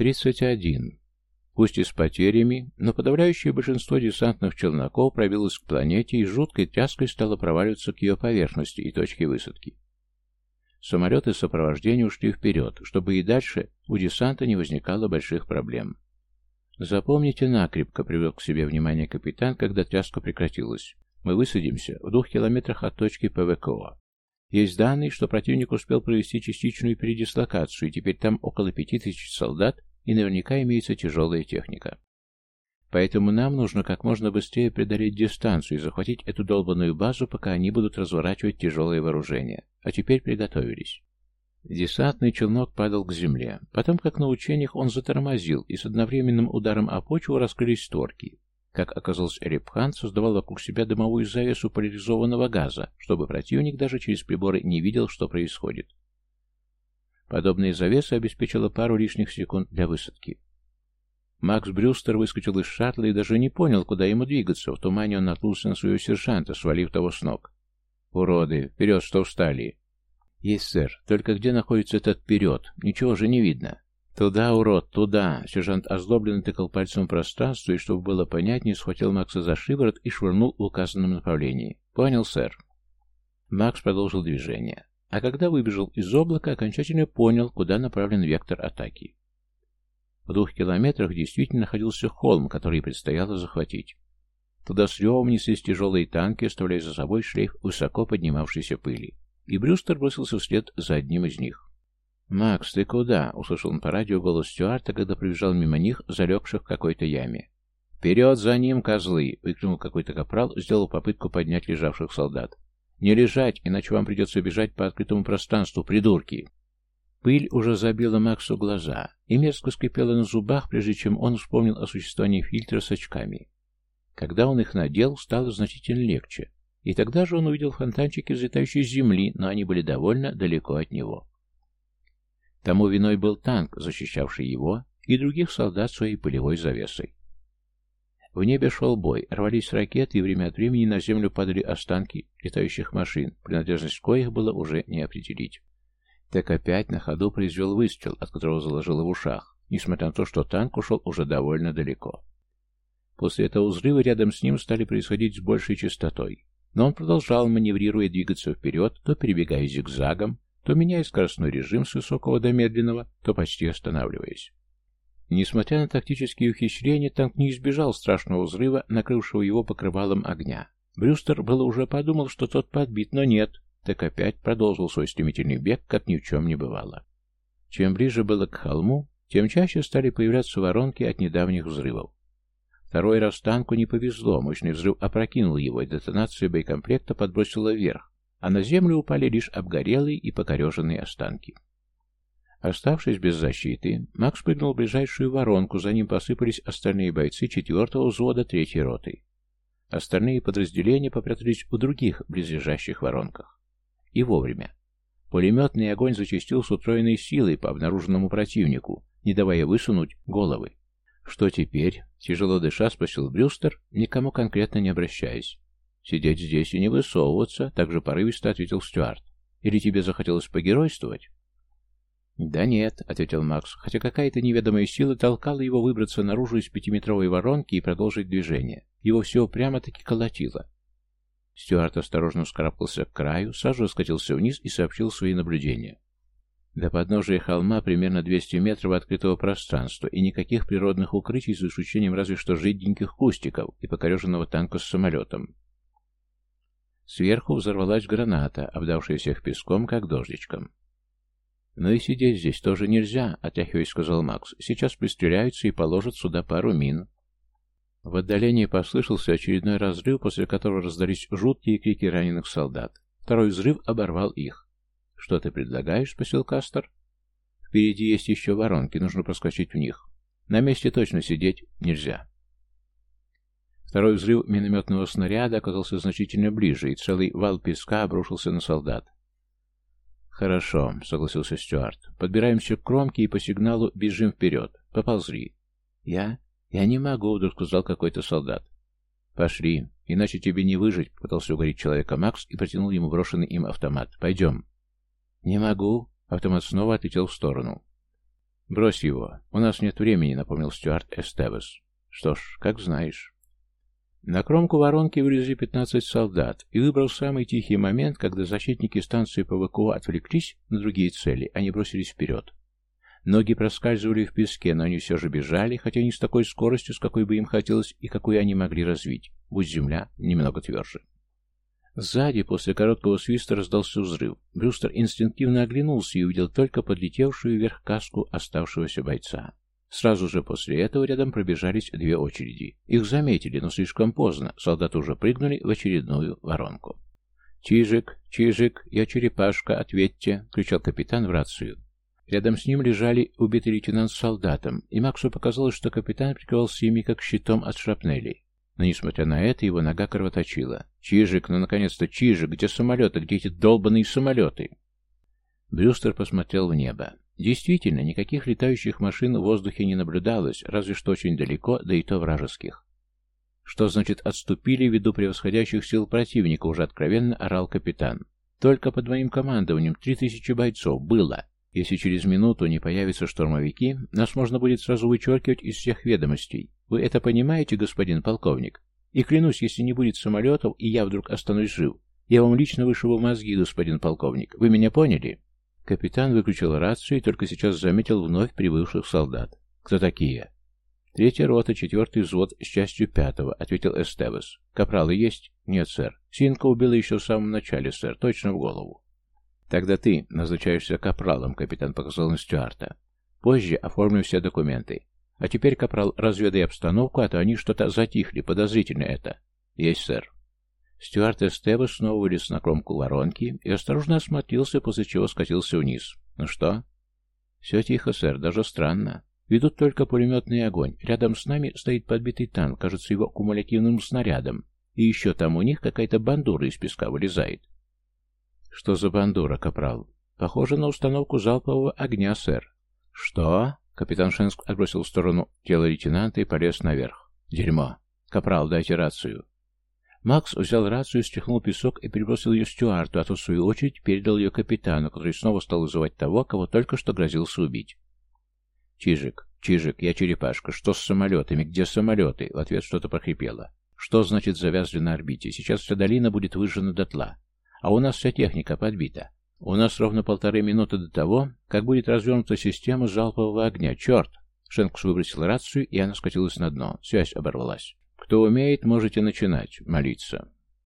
31. Пусть и с потерями, но подавляющее большинство десантных челноков пробилось к планете и жуткой тряской стало проваливаться к ее поверхности и точке высадки. Самолеты сопровождения ушли вперед, чтобы и дальше у десанта не возникало больших проблем. «Запомните накрепко», — привел к себе внимание капитан, когда тряска прекратилась. «Мы высадимся в двух километрах от точки ПВКО. Есть данные, что противник успел провести частичную передислокацию, и теперь там около пяти тысяч солдат, и наверняка имеется тяжелая техника. Поэтому нам нужно как можно быстрее преодолеть дистанцию и захватить эту долбанную базу, пока они будут разворачивать тяжелое вооружение. А теперь приготовились. Десантный челнок падал к земле. Потом, как на учениях, он затормозил, и с одновременным ударом о почву раскрылись створки. Как оказалось, Репхан создавал вокруг себя дымовую завесу поляризованного газа, чтобы противник даже через приборы не видел, что происходит. Подобная завеса обеспечила пару лишних секунд для высадки. Макс Брюстер выскочил из шаттла и даже не понял, куда ему двигаться. В тумане он наткнулся на своего сержанта, свалив того с ног. «Уроды! Вперед, что встали!» «Есть, сэр. Только где находится этот вперед? Ничего же не видно». «Туда, урод, туда!» Сержант озлобленно тыкал пальцем в пространство и, чтобы было понятнее, схватил Макса за шиворот и швырнул в указанном направлении. «Понял, сэр». Макс продолжил движение. А когда выбежал из облака, окончательно понял, куда направлен вектор атаки. В двух километрах действительно находился холм, который предстояло захватить. Туда с ревом неслись тяжелые танки, оставляя за собой шлейф высоко поднимавшейся пыли. И Брюстер бросился вслед за одним из них. «Макс, ты куда?» — услышал он по радио голос Стюарта, когда пробежал мимо них, залегших в какой-то яме. «Вперед за ним, козлы!» — выкрикнул какой-то капрал, сделал попытку поднять лежавших солдат. «Не лежать, иначе вам придется бежать по открытому пространству, придурки!» Пыль уже забила Максу глаза и мерзко скрипела на зубах, прежде чем он вспомнил о существовании фильтра с очками. Когда он их надел, стало значительно легче, и тогда же он увидел фонтанчики, взлетающие с земли, но они были довольно далеко от него. Тому виной был танк, защищавший его, и других солдат своей полевой завесой. В небе шел бой, рвались ракеты, и время от времени на землю падали останки летающих машин, принадлежность коих было уже не определить. Так опять на ходу произвел выстрел, от которого заложило в ушах, несмотря на то, что танк ушел уже довольно далеко. После этого взрывы рядом с ним стали происходить с большей частотой, но он продолжал, маневрируя, двигаться вперед, то перебегая зигзагом, то меняя скоростной режим с высокого до медленного, то почти останавливаясь. Несмотря на тактические ухищрения, танк не избежал страшного взрыва, накрывшего его покрывалом огня. Брюстер было уже подумал, что тот подбит, но нет, так опять продолжил свой стремительный бег, как ни в чем не бывало. Чем ближе было к холму, тем чаще стали появляться воронки от недавних взрывов. Второй раз танку не повезло, мощный взрыв опрокинул его, и детонация боекомплекта подбросила вверх, а на землю упали лишь обгорелые и покореженные останки. Оставшись без защиты, Макс прыгнул в ближайшую воронку, за ним посыпались остальные бойцы четвертого взвода третьей роты. Остальные подразделения попрятались у других близлежащих воронках. И вовремя. Пулеметный огонь зачастил с утроенной силой по обнаруженному противнику, не давая высунуть головы. «Что теперь?» — тяжело дыша спросил Брюстер, никому конкретно не обращаясь. «Сидеть здесь и не высовываться», — также порывисто ответил Стюарт. «Или тебе захотелось погеройствовать?» «Да нет», — ответил Макс, хотя какая-то неведомая сила толкала его выбраться наружу из пятиметровой воронки и продолжить движение. Его все прямо-таки колотило. Стюарт осторожно вскарабкался к краю, сразу скатился вниз и сообщил свои наблюдения. До подножия холма примерно 200 метров открытого пространства и никаких природных укрытий, за исключением разве что жиденьких кустиков и покореженного танка с самолетом. Сверху взорвалась граната, обдавшая всех песком, как дождичком. «Ну и сидеть здесь тоже нельзя», — отряхиваясь, сказал Макс. «Сейчас пристреляются и положат сюда пару мин». В отдалении послышался очередной разрыв, после которого раздались жуткие крики раненых солдат. Второй взрыв оборвал их. «Что ты предлагаешь?» — спросил Кастер. «Впереди есть еще воронки, нужно проскочить в них. На месте точно сидеть нельзя». Второй взрыв минометного снаряда оказался значительно ближе, и целый вал песка обрушился на солдат. «Хорошо», — согласился Стюарт. «Подбираемся к кромке и по сигналу бежим вперед. Поползли». «Я? Я не могу», — вдруг сказал какой-то солдат. «Пошли, иначе тебе не выжить», — пытался уговорить человека Макс и протянул ему брошенный им автомат. «Пойдем». «Не могу», — автомат снова отлетел в сторону. «Брось его. У нас нет времени», — напомнил Стюарт Эстевес. «Что ж, как знаешь». На кромку воронки вылезли 15 солдат, и выбрал самый тихий момент, когда защитники станции ПВКО отвлеклись на другие цели, они бросились вперед. Ноги проскальзывали в песке, но они все же бежали, хотя не с такой скоростью, с какой бы им хотелось и какой они могли развить, будь земля немного тверже. Сзади, после короткого свиста, раздался взрыв. Брюстер инстинктивно оглянулся и увидел только подлетевшую вверх каску оставшегося бойца. Сразу же после этого рядом пробежались две очереди. Их заметили, но слишком поздно. Солдаты уже прыгнули в очередную воронку. «Чижик, Чижик, я черепашка, ответьте!» — кричал капитан в рацию. Рядом с ним лежали убитый лейтенант с солдатом, и Максу показалось, что капитан прикрывался ими как щитом от шрапнелей. Но, несмотря на это, его нога кровоточила. «Чижик, ну, наконец-то, Чижик! Где самолеты? Где эти долбанные самолеты?» Брюстер посмотрел в небо. Действительно, никаких летающих машин в воздухе не наблюдалось, разве что очень далеко, да и то вражеских. Что значит «отступили ввиду превосходящих сил противника», уже откровенно орал капитан. «Только под моим командованием три тысячи бойцов было. Если через минуту не появятся штурмовики, нас можно будет сразу вычеркивать из всех ведомостей. Вы это понимаете, господин полковник? И клянусь, если не будет самолетов, и я вдруг останусь жив, я вам лично вышибу мозги, господин полковник. Вы меня поняли?» Капитан выключил рацию и только сейчас заметил вновь прибывших солдат. «Кто такие?» «Третья рота, четвертый взвод с частью пятого», — ответил Эстевес. «Капралы есть?» «Нет, сэр. Синка убила еще в самом начале, сэр. Точно в голову». «Тогда ты назначаешься капралом», — капитан показал на Стюарта. «Позже оформлю все документы. А теперь, капрал, разведай обстановку, а то они что-то затихли. Подозрительно это». «Есть, сэр». Стюарт Эстеба снова вылез на кромку воронки и осторожно осмотрелся, после чего скатился вниз. «Ну что?» «Все тихо, сэр, даже странно. Ведут только пулеметный огонь. Рядом с нами стоит подбитый танк, кажется, его кумулятивным снарядом. И еще там у них какая-то бандура из песка вылезает. «Что за бандура, капрал?» «Похоже на установку залпового огня, сэр». «Что?» Капитан Шенск отбросил в сторону тело лейтенанта и полез наверх. «Дерьмо! Капрал, дайте рацию!» Макс взял рацию, стряхнул песок и перебросил ее Стюарту, а тот, в свою очередь, передал ее капитану, который снова стал вызывать того, кого только что грозился убить. «Чижик, Чижик, я черепашка. Что с самолетами? Где самолеты?» В ответ что-то прохрипело. «Что значит завязли на орбите? Сейчас вся долина будет выжжена дотла. А у нас вся техника подбита. У нас ровно полторы минуты до того, как будет развернута система залпового огня. Черт!» Шенкс выбросил рацию, и она скатилась на дно. Связь оборвалась. «Кто умеет, можете начинать молиться».